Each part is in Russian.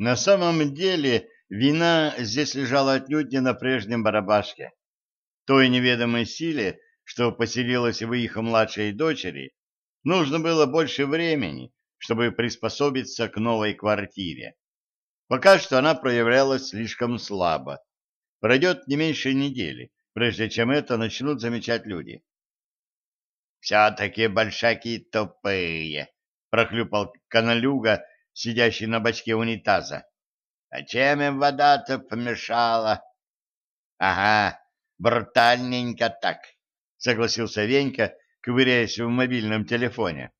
На самом деле вина здесь лежала отнюдь не на прежнем барабашке. Той неведомой силе, что поселилась в их младшей дочери, нужно было больше времени, чтобы приспособиться к новой квартире. Пока что она проявлялась слишком слабо. Пройдет не меньше недели, прежде чем это начнут замечать люди. «Все-таки большаки тупые», — прохлюпал каналюга, сидящий на бачке унитаза. «А чем им вода-то помешала?» «Ага, брутальненько так», — согласился Венька, ковыряясь в мобильном телефоне.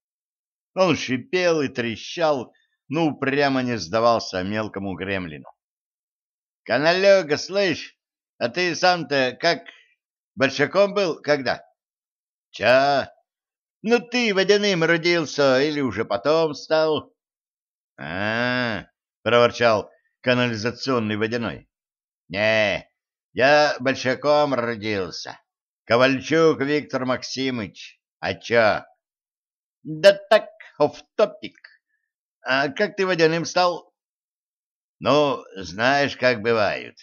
Он шипел и трещал, но упрямо не сдавался мелкому гремлину. «Каналега, слышь, а ты сам-то как, большаком был когда?» «Ча? Ну ты водяным родился или уже потом стал?» А, -а, -а проворчал канализационный водяной. «Не, я большаком родился. Ковальчук Виктор Максимыч. А чё?» «Да так, оф-топик. А как ты водяным стал?» «Ну, знаешь, как бывают.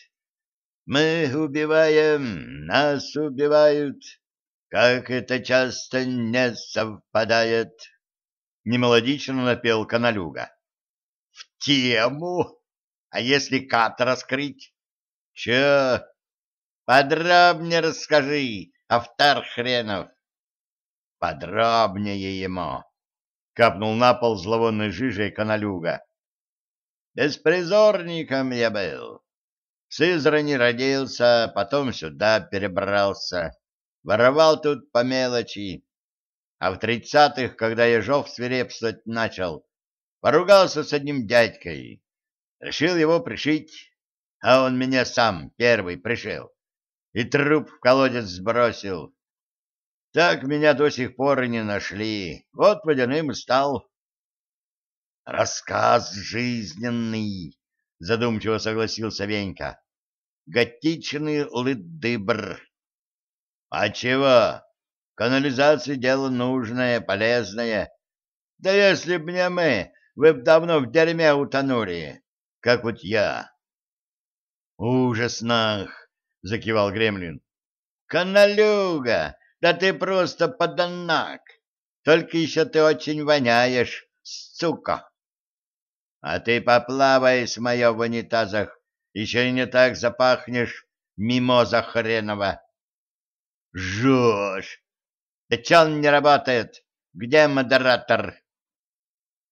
Мы убиваем, нас убивают. Как это часто не совпадает!» Немелодично напел Каналюга. «В тему? А если кат раскрыть?» «Чё? Подробнее расскажи, автор хренов!» «Подробнее ему!» — капнул на пол зловонной жижей Каналюга. «Беспризорником я был. В Сызрани родился, потом сюда перебрался, воровал тут по мелочи. А в тридцатых, когда Ежов свирепствовать начал, поругался с одним дядькой. Решил его пришить, а он меня сам первый пришил. И труп в колодец сбросил. Так меня до сих пор и не нашли. Вот водяным и стал. Рассказ жизненный, задумчиво согласился Венька. Готичный лыдыбр. А чего? Канализация дело нужное, полезное. Да если б не мы, вы б давно в дерьме утонули, как вот я. Ужаснах, закивал Гремлин. Каналюга, да ты просто поданак. Только еще ты очень воняешь, сука. А ты поплавай с моё в унитазах, еще и не так запахнешь, мимоза хренова. Жжешь! Да че он не работает? Где модератор?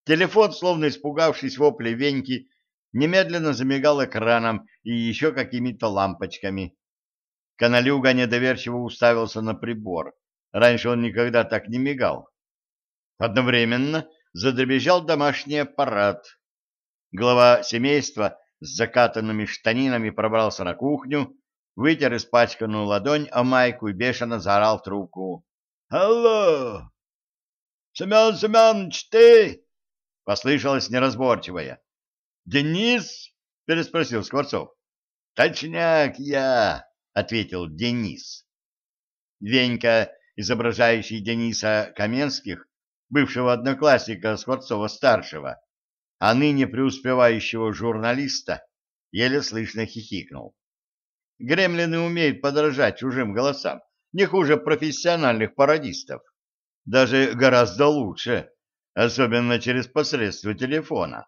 Телефон, словно испугавшись вопли Веньки, немедленно замигал экраном и еще какими-то лампочками. Каналюга недоверчиво уставился на прибор. Раньше он никогда так не мигал. Одновременно задребезжал домашний аппарат. Глава семейства с закатанными штанинами пробрался на кухню, вытер испачканную ладонь о майку и бешено заорал в трубку. «Алло! Семен Семенович, ты?» — послышалось неразборчивое. «Денис?» — переспросил Скворцов. «Точняк я!» — ответил Денис. Венька, изображающий Дениса Каменских, бывшего одноклассника Скворцова-старшего, а ныне преуспевающего журналиста, еле слышно хихикнул. Гремлины умеют подражать чужим голосам, не хуже профессиональных пародистов. Даже гораздо лучше, особенно через посредство телефона.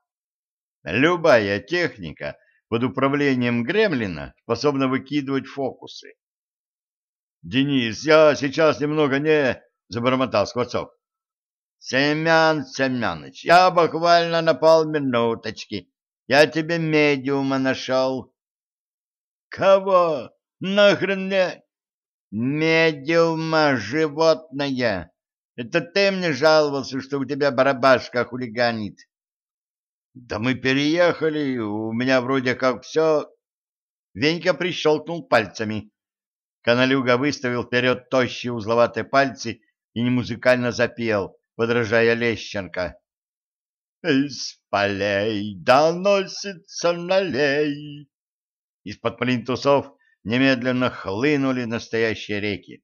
Любая техника под управлением Гремлина способна выкидывать фокусы. «Денис, я сейчас немного не...» — забормотал Скворцов. «Семен Семенович, я буквально на полминуточки. Я тебе медиума нашел». «Кого? Нахрен мне?» «Медиума, животное! Это ты мне жаловался, что у тебя барабашка хулиганит?» «Да мы переехали, у меня вроде как все...» Венька прищелкнул пальцами. Каналюга выставил вперед тощие узловатые пальцы и немузыкально запел, подражая Лещенко. «Из полей доносится налей!» Из-под плинтусов немедленно хлынули настоящие реки.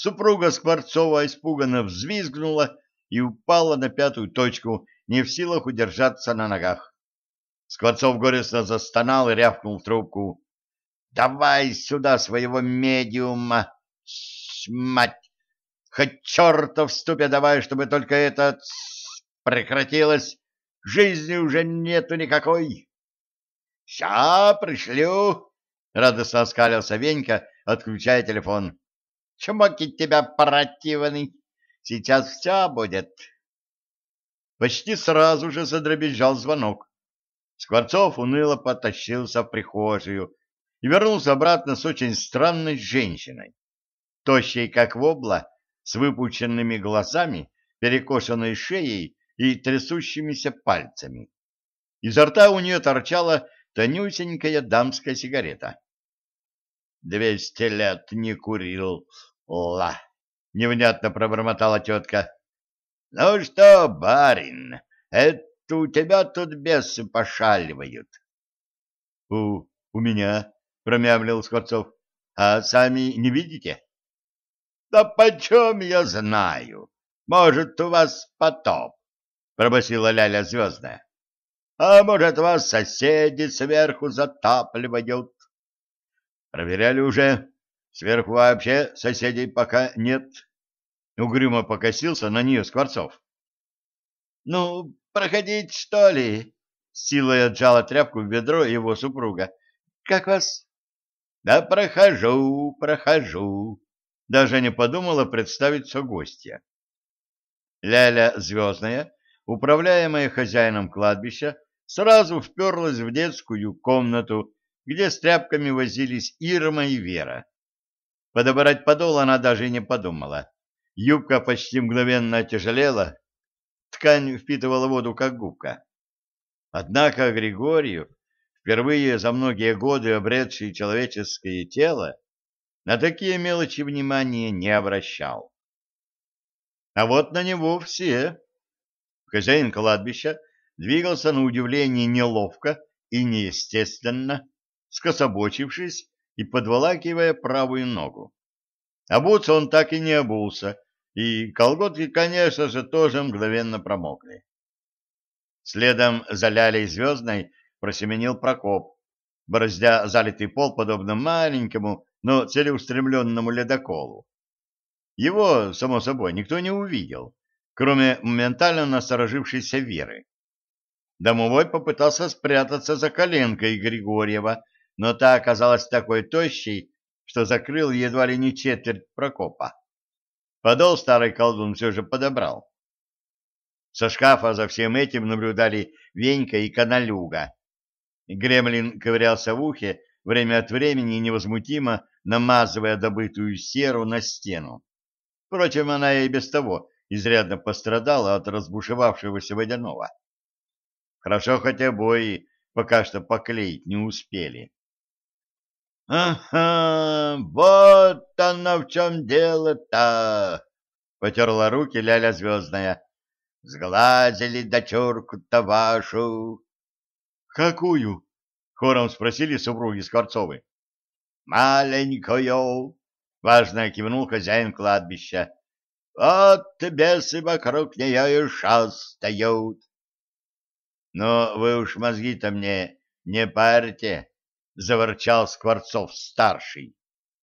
Супруга Скворцова испуганно взвизгнула и упала на пятую точку, не в силах удержаться на ногах. Скворцов горестно застонал и рявкнул в трубку. — Давай сюда своего медиума, мать! Хоть черта в ступе давай, чтобы только это прекратилось. Жизни уже нету никакой. — Ща пришлю! — радостно оскалился Венька, отключая телефон. — Чмокить тебя, противный! Сейчас все будет. Почти сразу же задребезжал звонок. Скворцов уныло потащился в прихожую и вернулся обратно с очень странной женщиной, тощей как вобла, с выпученными глазами, перекошенной шеей и трясущимися пальцами. Изо рта у нее торчала тонюсенькая дамская сигарета. «Двести лет не курил, ла!» — невнятно пробормотала тетка. — Ну что, барин, это у тебя тут бесы пошаливают. — У, у меня, — промямлил Скворцов. — А сами не видите? — Да почем я знаю? Может, у вас потоп, — пробасила Ляля Звездная. — А может, вас соседи сверху затапливают? — Проверяли уже. Сверху вообще соседей пока нет. Угрюмо покосился на нее Скворцов. — Ну, проходить, что ли? — силой отжала тряпку в бедро его супруга. — Как вас? — Да прохожу, прохожу. Даже не подумала представиться гостья. Ляля Звездная, управляемая хозяином кладбища, сразу вперлась в детскую комнату, где с тряпками возились Ирма и Вера. Подобрать подол она даже не подумала. Юбка почти мгновенно отяжелела, ткань впитывала воду, как губка. Однако Григорию, впервые за многие годы обретший человеческое тело, на такие мелочи внимания не обращал. А вот на него все. Хозяин кладбища двигался на удивление неловко и неестественно, скособочившись и подволакивая правую ногу. Обуться он так и не обулся, и колготки, конечно же, тоже мгновенно промокли. Следом за Лялей Звездной просеменил Прокоп, бороздя залитый пол, подобно маленькому, но целеустремленному ледоколу. Его, само собой, никто не увидел, кроме моментально насторожившейся Веры. Домовой попытался спрятаться за коленкой Григорьева, но та оказалась такой тощей, что закрыл едва ли не четверть Прокопа. Подол старый колдун все же подобрал. Со шкафа за всем этим наблюдали Венька и Каналюга. Гремлин ковырялся в ухе, время от времени невозмутимо намазывая добытую серу на стену. Впрочем, она и без того изрядно пострадала от разбушевавшегося водяного. Хорошо хотя обои пока что поклеить не успели. — Ага, вот оно в чем дело-то! — потерла руки Ляля Звездная. — Сглазили дочурку-то вашу. — Какую? — хором спросили супруги Скворцовы. — Маленькую, — важно кивнул хозяин кладбища. — Вот бесы вокруг нее и шастают. — Но вы уж мозги-то мне не парьте, заворчал Скворцов-старший.